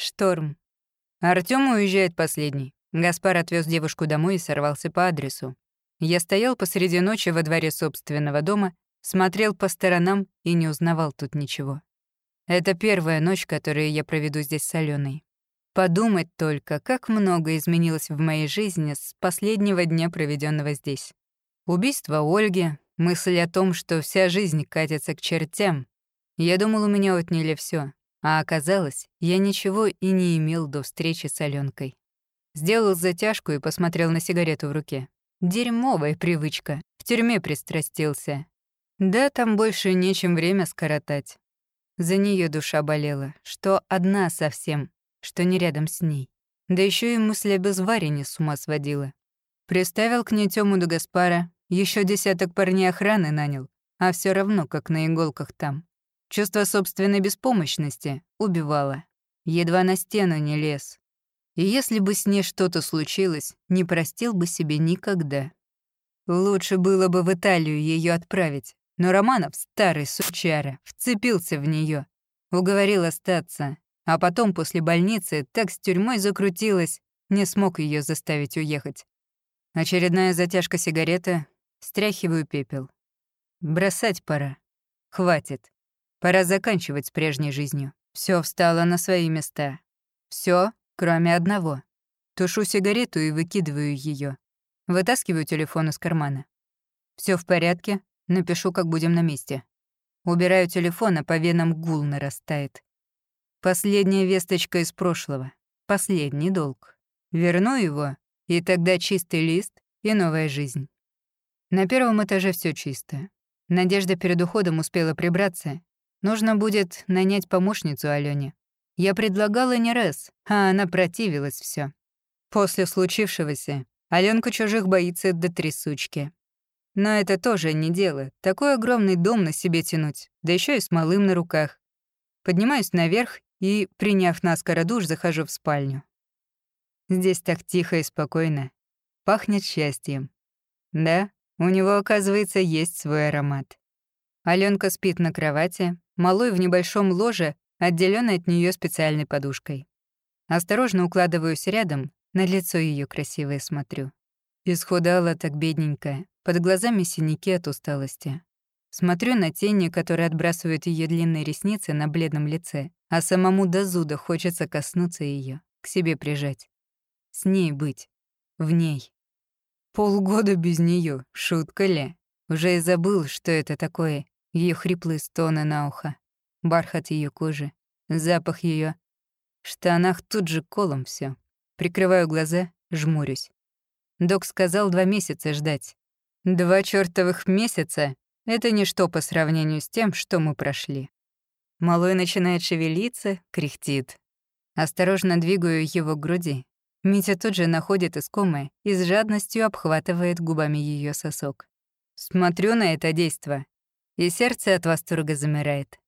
Шторм. Артём уезжает последний. Гаспар отвез девушку домой и сорвался по адресу. Я стоял посреди ночи во дворе собственного дома, смотрел по сторонам и не узнавал тут ничего. Это первая ночь, которую я проведу здесь с Алёной. Подумать только, как много изменилось в моей жизни с последнего дня, проведенного здесь. Убийство Ольги, мысль о том, что вся жизнь катится к чертям. Я думал, у меня отняли все, а оказалось, я ничего и не имел до встречи с Аленкой. Сделал затяжку и посмотрел на сигарету в руке. Дерьмовая привычка. В тюрьме пристрастился. Да, там больше нечем время скоротать. За нее душа болела, что одна совсем, что не рядом с ней. Да еще и мысль о безварине с ума сводила. Приставил к ней Тёму до Гаспара, еще десяток парней охраны нанял, а все равно как на иголках там. Чувство собственной беспомощности убивало. Едва на стену не лез. И если бы с ней что-то случилось, не простил бы себе никогда. Лучше было бы в Италию ее отправить, но Романов, старый сучара, вцепился в нее, уговорил остаться, а потом после больницы так с тюрьмой закрутилась, не смог ее заставить уехать. Очередная затяжка сигареты, стряхиваю пепел. Бросать пора. Хватит. Пора заканчивать с прежней жизнью. Все встало на свои места. Все, кроме одного. Тушу сигарету и выкидываю ее. Вытаскиваю телефон из кармана. Все в порядке, напишу, как будем на месте. Убираю телефон, а по венам гул нарастает. Последняя весточка из прошлого. Последний долг. Верну его, и тогда чистый лист и новая жизнь. На первом этаже все чисто. Надежда перед уходом успела прибраться Нужно будет нанять помощницу Алёне. Я предлагала не раз, а она противилась все. После случившегося Алёнка чужих боится до трясучки. Но это тоже не дело. Такой огромный дом на себе тянуть, да еще и с малым на руках. Поднимаюсь наверх и, приняв наскоро душ, захожу в спальню. Здесь так тихо и спокойно. Пахнет счастьем. Да, у него, оказывается, есть свой аромат. Алёнка спит на кровати, малой в небольшом ложе, отделённой от неё специальной подушкой. Осторожно укладываюсь рядом, на лицо её красивое смотрю. Исхудала так бедненькая, под глазами синяки от усталости. Смотрю на тени, которые отбрасывают её длинные ресницы на бледном лице, а самому до зуда хочется коснуться её, к себе прижать. С ней быть. В ней. Полгода без неё, шутка ли? Уже и забыл, что это такое ее хриплые стоны на ухо, бархат ее кожи, запах ее. В штанах тут же колом все. Прикрываю глаза, жмурюсь. Док сказал два месяца ждать. Два чертовых месяца — это ничто по сравнению с тем, что мы прошли. Малой начинает шевелиться, кряхтит. Осторожно двигаю его к груди. Митя тут же находит искомое и с жадностью обхватывает губами ее сосок. Смотрю на это действо и сердце от восторга замирает.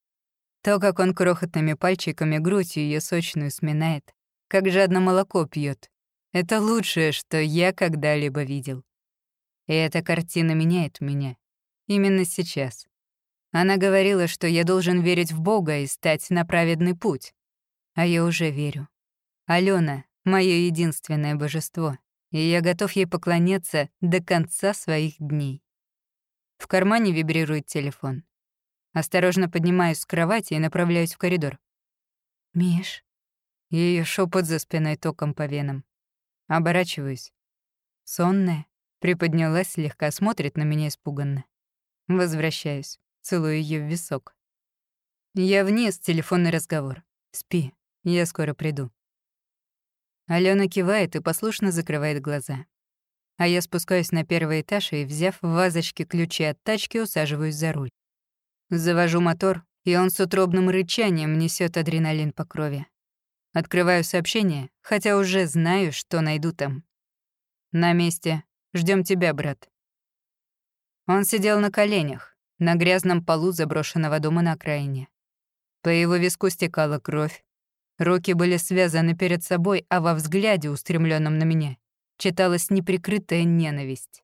То, как он крохотными пальчиками грудь ее сочную сминает, как жадно молоко пьет, это лучшее, что я когда-либо видел. И эта картина меняет меня. Именно сейчас. Она говорила, что я должен верить в Бога и стать на праведный путь. А я уже верю. Алена — мое единственное божество, и я готов ей поклоняться до конца своих дней. В кармане вибрирует телефон. Осторожно поднимаюсь с кровати и направляюсь в коридор. «Миш?» Ее шепот за спиной током по венам. Оборачиваюсь. Сонная, приподнялась, слегка смотрит на меня испуганно. Возвращаюсь, целую ее в висок. Я вниз, телефонный разговор. Спи, я скоро приду. Алена кивает и послушно закрывает глаза а я спускаюсь на первый этаж и, взяв в вазочке ключи от тачки, усаживаюсь за руль. Завожу мотор, и он с утробным рычанием несет адреналин по крови. Открываю сообщение, хотя уже знаю, что найду там. На месте. Ждем тебя, брат. Он сидел на коленях, на грязном полу заброшенного дома на окраине. По его виску стекала кровь. Руки были связаны перед собой, а во взгляде, устремленном на меня, читалась неприкрытая ненависть.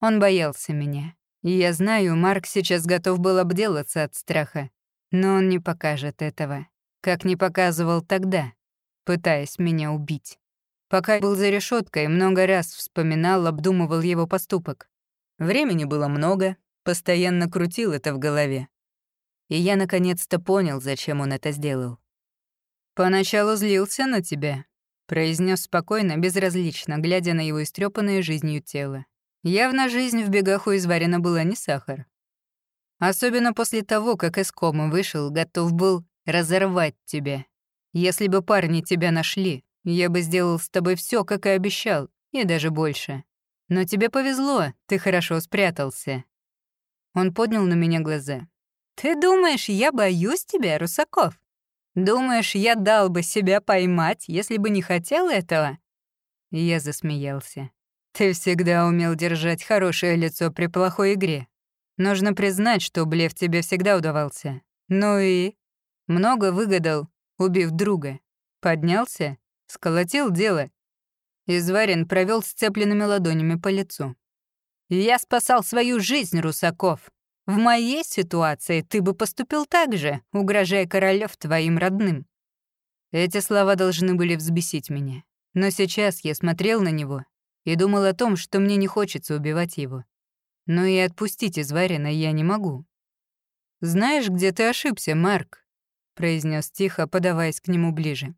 Он боялся меня. И я знаю, Марк сейчас готов был обделаться от страха. Но он не покажет этого, как не показывал тогда. пытаясь меня убить. Пока был за решеткой, много раз вспоминал, обдумывал его поступок. Времени было много, постоянно крутил это в голове. И я наконец-то понял, зачем он это сделал. «Поначалу злился на тебя», — произнес спокойно, безразлично, глядя на его истрепанное жизнью тело. Явно жизнь в бегах у изварина была не сахар. Особенно после того, как из комы вышел, готов был разорвать тебя. Если бы парни тебя нашли, я бы сделал с тобой все, как и обещал, и даже больше. Но тебе повезло, ты хорошо спрятался. Он поднял на меня глаза. «Ты думаешь, я боюсь тебя, Русаков? Думаешь, я дал бы себя поймать, если бы не хотел этого?» Я засмеялся. «Ты всегда умел держать хорошее лицо при плохой игре. Нужно признать, что блеф тебе всегда удавался. Ну и... Много выгадал, убив друга. Поднялся, сколотил дело. Изварин провел сцепленными ладонями по лицу. «Я спасал свою жизнь, Русаков. В моей ситуации ты бы поступил так же, угрожая королев твоим родным». Эти слова должны были взбесить меня. Но сейчас я смотрел на него и думал о том, что мне не хочется убивать его. Но и отпустить Изварина я не могу. «Знаешь, где ты ошибся, Марк?» — произнес тихо, подаваясь к нему ближе.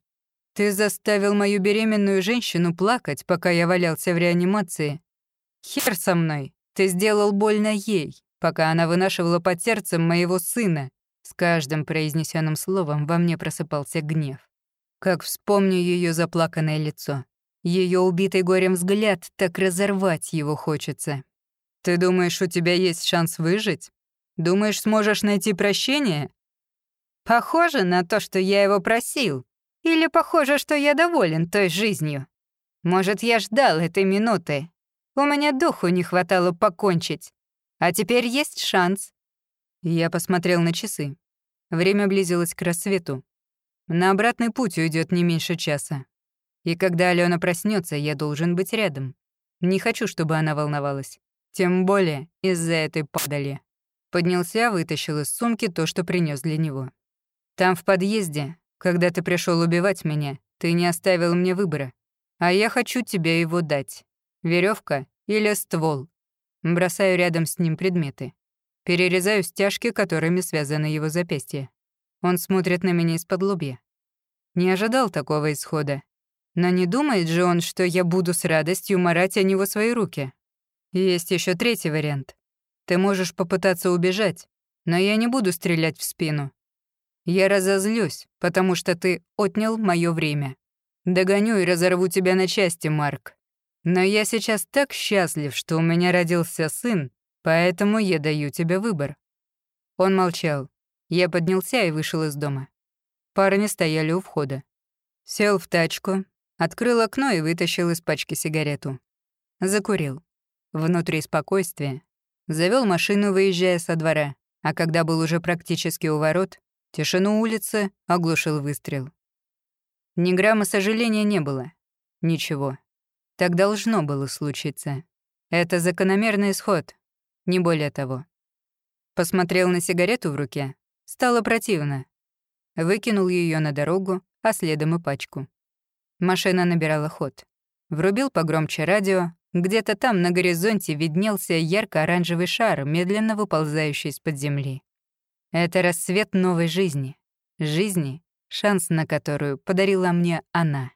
«Ты заставил мою беременную женщину плакать, пока я валялся в реанимации. Хер со мной, ты сделал больно ей, пока она вынашивала под сердцем моего сына». С каждым произнесенным словом во мне просыпался гнев. Как вспомню ее заплаканное лицо. Ее убитый горем взгляд, так разорвать его хочется. Ты думаешь, у тебя есть шанс выжить? Думаешь, сможешь найти прощение? Похоже на то, что я его просил. Или похоже, что я доволен той жизнью. Может, я ждал этой минуты. У меня духу не хватало покончить. А теперь есть шанс. Я посмотрел на часы. Время близилось к рассвету. На обратный путь уйдет не меньше часа. И когда Алена проснется, я должен быть рядом. Не хочу, чтобы она волновалась. Тем более из-за этой падали. Поднялся, вытащил из сумки то, что принес для него. Там в подъезде, когда ты пришел убивать меня, ты не оставил мне выбора. А я хочу тебе его дать. Веревка или ствол. Бросаю рядом с ним предметы. Перерезаю стяжки, которыми связаны его запястья. Он смотрит на меня из-под лобья. Не ожидал такого исхода. Но не думает же он, что я буду с радостью марать о него свои руки. Есть еще третий вариант. Ты можешь попытаться убежать, но я не буду стрелять в спину. Я разозлюсь, потому что ты отнял мое время. Догоню и разорву тебя на части, Марк. Но я сейчас так счастлив, что у меня родился сын, поэтому я даю тебе выбор». Он молчал. Я поднялся и вышел из дома. Парни стояли у входа. Сел в тачку, Открыл окно и вытащил из пачки сигарету. Закурил. Внутри спокойствие. Завел машину, выезжая со двора, а когда был уже практически у ворот, тишину улицы оглушил выстрел. Ни грамма сожаления не было. Ничего. Так должно было случиться. Это закономерный исход, не более того. Посмотрел на сигарету в руке. Стало противно. Выкинул ее на дорогу, а следом и пачку. Машина набирала ход. Врубил погромче радио. Где-то там на горизонте виднелся ярко-оранжевый шар, медленно выползающий из-под земли. Это рассвет новой жизни. Жизни, шанс на которую подарила мне она.